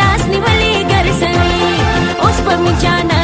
لاس نیولې ګرځوي اوس په می جانا